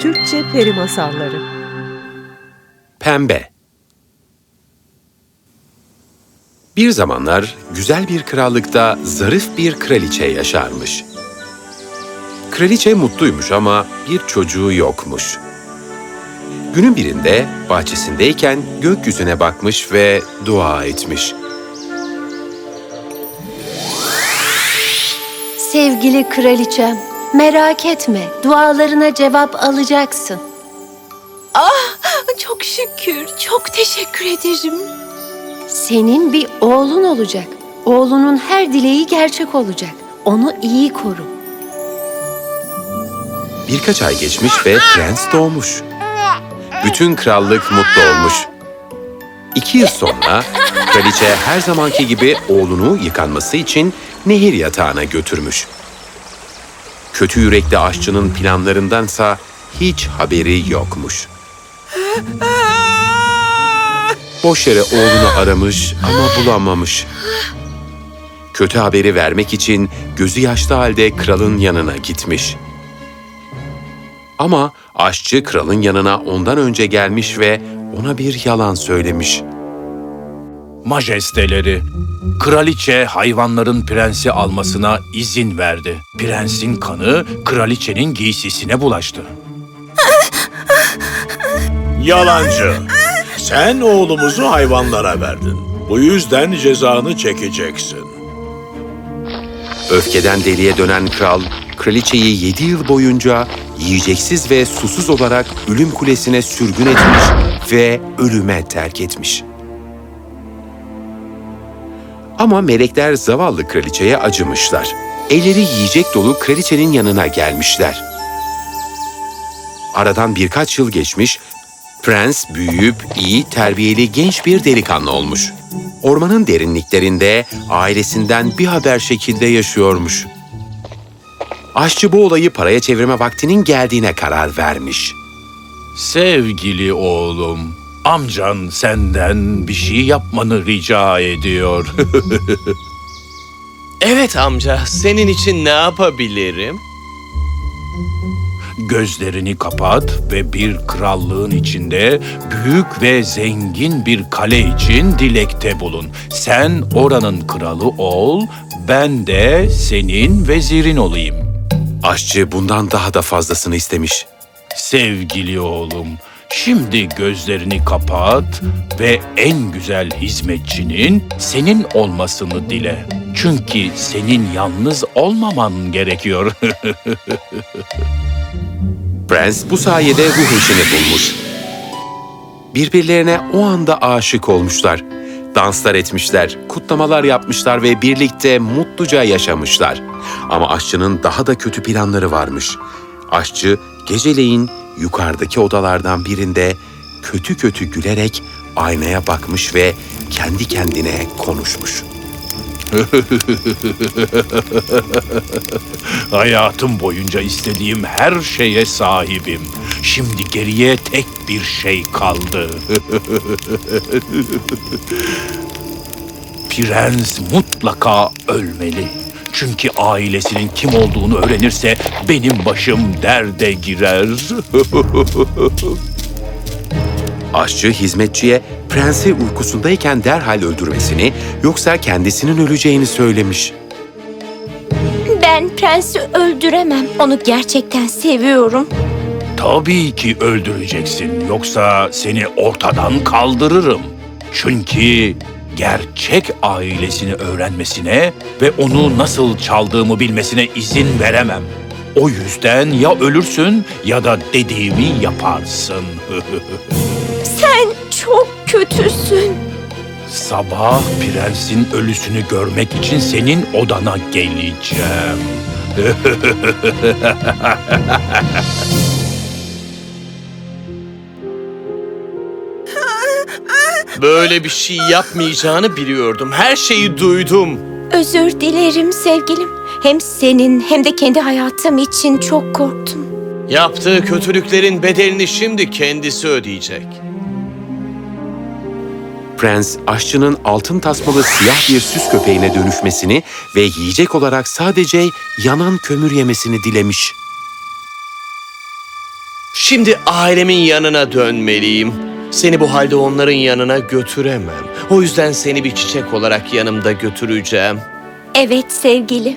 Türkçe Peri Masalları Pembe Bir zamanlar güzel bir krallıkta zarif bir kraliçe yaşarmış. Kraliçe mutluymuş ama bir çocuğu yokmuş. Günün birinde bahçesindeyken gökyüzüne bakmış ve dua etmiş. Sevgili kraliçem, merak etme, dualarına cevap alacaksın. Çok şükür, çok teşekkür ederim. Senin bir oğlun olacak. Oğlunun her dileği gerçek olacak. Onu iyi koru. Birkaç ay geçmiş ve prens doğmuş. Bütün krallık mutlu olmuş. İki yıl sonra kraliçe her zamanki gibi oğlunu yıkanması için nehir yatağına götürmüş. Kötü yürekli aşçının planlarındansa hiç haberi yokmuş. Boş yere oğlunu aramış ama bulamamış. Kötü haberi vermek için gözü yaşlı halde kralın yanına gitmiş. Ama aşçı kralın yanına ondan önce gelmiş ve ona bir yalan söylemiş. Majesteleri, kraliçe hayvanların prensi almasına izin verdi. Prensin kanı kraliçenin giysisine bulaştı. Yalancı. Sen oğlumuzu hayvanlara verdin. Bu yüzden cezanı çekeceksin. Öfkeden deliye dönen kral, kraliçeyi yedi yıl boyunca yiyeceksiz ve susuz olarak ölüm kulesine sürgün etmiş ve ölüme terk etmiş. Ama melekler zavallı kraliçeye acımışlar. Elleri yiyecek dolu kraliçenin yanına gelmişler. Aradan birkaç yıl geçmiş, prens büyüyüp iyi, terbiyeli genç bir delikanlı olmuş. Ormanın derinliklerinde ailesinden bir haber şekilde yaşıyormuş. Aşçı bu olayı paraya çevirme vaktinin geldiğine karar vermiş. Sevgili oğlum, amcan senden bir şey yapmanı rica ediyor. Evet amca, senin için ne yapabilirim? Gözlerini kapat ve bir krallığın içinde büyük ve zengin bir kale için dilekte bulun. Sen oranın kralı ol, ben de senin vezirin olayım. Aşçı bundan daha da fazlasını istemiş. Sevgili oğlum, şimdi gözlerini kapat ve en güzel hizmetçinin senin olmasını dile. Çünkü senin yalnız olmaman gerekiyor. Prens bu sayede ruh eşini bulmuş. Birbirlerine o anda aşık olmuşlar. Danslar etmişler, kutlamalar yapmışlar ve birlikte mutluca yaşamışlar. Ama aşçının daha da kötü planları varmış. Aşçı geceleyin yukarıdaki odalardan birinde kötü kötü gülerek aynaya bakmış ve kendi kendine konuşmuş. Hayatım boyunca istediğim her şeye sahibim. Şimdi geriye tek bir şey kaldı. Prens mutlaka ölmeli. Çünkü ailesinin kim olduğunu öğrenirse benim başım derde girer. Aşçı hizmetçiye prensi uykusundayken derhal öldürmesini yoksa kendisinin öleceğini söylemiş. Ben prensi öldüremem. Onu gerçekten seviyorum. Tabii ki öldüreceksin. Yoksa seni ortadan kaldırırım. Çünkü gerçek ailesini öğrenmesine ve onu nasıl çaldığımı bilmesine izin veremem. O yüzden ya ölürsün ya da dediğimi yaparsın. Sen çok kötüsün. Sabah prensin ölüsünü görmek için senin odana geleceğim. Böyle bir şey yapmayacağını biliyordum. Her şeyi duydum. Özür dilerim sevgilim. Hem senin hem de kendi hayatım için çok korktum. Yaptığı kötülüklerin bedelini şimdi kendisi ödeyecek. Prens, aşçının altın tasmalı siyah bir süs köpeğine dönüşmesini ve yiyecek olarak sadece yanan kömür yemesini dilemiş. Şimdi ailemin yanına dönmeliyim. Seni bu halde onların yanına götüremem. O yüzden seni bir çiçek olarak yanımda götüreceğim. Evet sevgilim.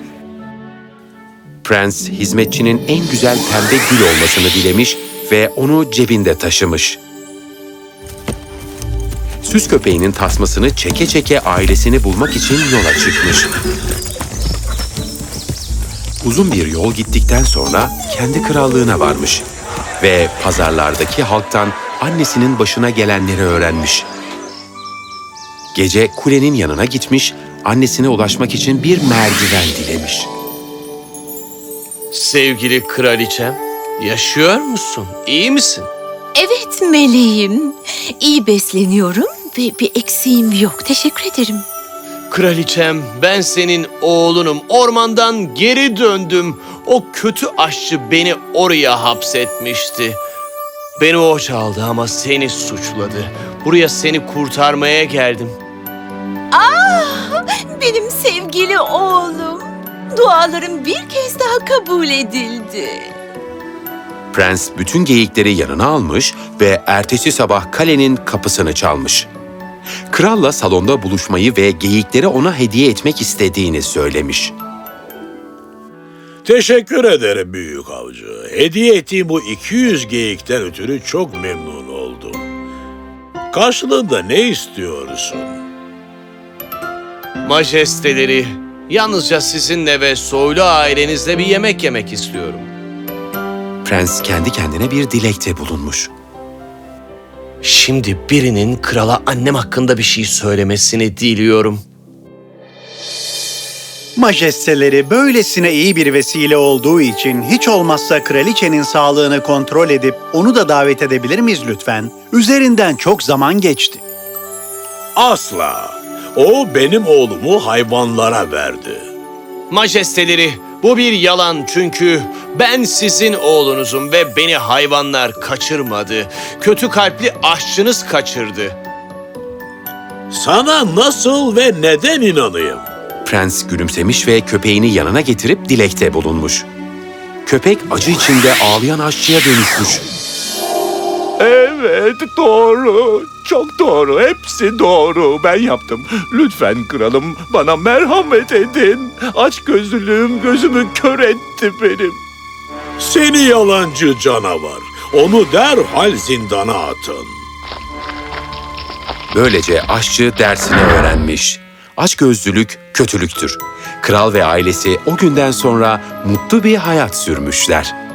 Prens hizmetçinin en güzel pembe gül olmasını dilemiş ve onu cebinde taşımış. Süs köpeğinin tasmasını çeke çeke ailesini bulmak için yola çıkmış. Uzun bir yol gittikten sonra kendi krallığına varmış ve pazarlardaki halktan annesinin başına gelenleri öğrenmiş. Gece kulenin yanına gitmiş, annesine ulaşmak için bir merdiven dilemiş. Sevgili kraliçem, yaşıyor musun? İyi misin? Evet meleğim. İyi besleniyorum ve bir eksiğim yok. Teşekkür ederim. Kraliçem, ben senin oğlunum. Ormandan geri döndüm. O kötü aşçı beni oraya hapsetmişti. Beni o çaldı ama seni suçladı. Buraya seni kurtarmaya geldim. Benim sevgili oğlum. Dualarım bir kez daha kabul edildi. Prens bütün geyikleri yanına almış ve ertesi sabah kalenin kapısını çalmış. Kralla salonda buluşmayı ve geyikleri ona hediye etmek istediğini söylemiş. Teşekkür ederim büyük avcı. Hediye ettiğim bu 200 geyikten ötürü çok memnun oldum. Karşılığında ne istiyorsun? Majesteleri, yalnızca sizinle ve soylu ailenizle bir yemek yemek istiyorum. Prens kendi kendine bir dilekte bulunmuş. Şimdi birinin krala annem hakkında bir şey söylemesini diliyorum. Majesteleri böylesine iyi bir vesile olduğu için hiç olmazsa kraliçenin sağlığını kontrol edip onu da davet edebilir miyiz lütfen? Üzerinden çok zaman geçti. Asla. O benim oğlumu hayvanlara verdi. Majesteleri, bu bir yalan çünkü ben sizin oğlunuzum ve beni hayvanlar kaçırmadı. Kötü kalpli aşçınız kaçırdı. Sana nasıl ve neden inanayım? Prens gülümsemiş ve köpeğini yanına getirip dilekte bulunmuş. Köpek acı içinde ağlayan aşçıya dönüşmüş. Evet doğru. Çok doğru. Hepsi doğru. Ben yaptım. Lütfen kralım bana merhamet edin. Aç gözlülüğüm gözümü kör etti benim. Seni yalancı canavar. Onu derhal zindana atın. Böylece aşçı dersini öğrenmiş. Açgözlülük kötülüktür. Kral ve ailesi o günden sonra mutlu bir hayat sürmüşler.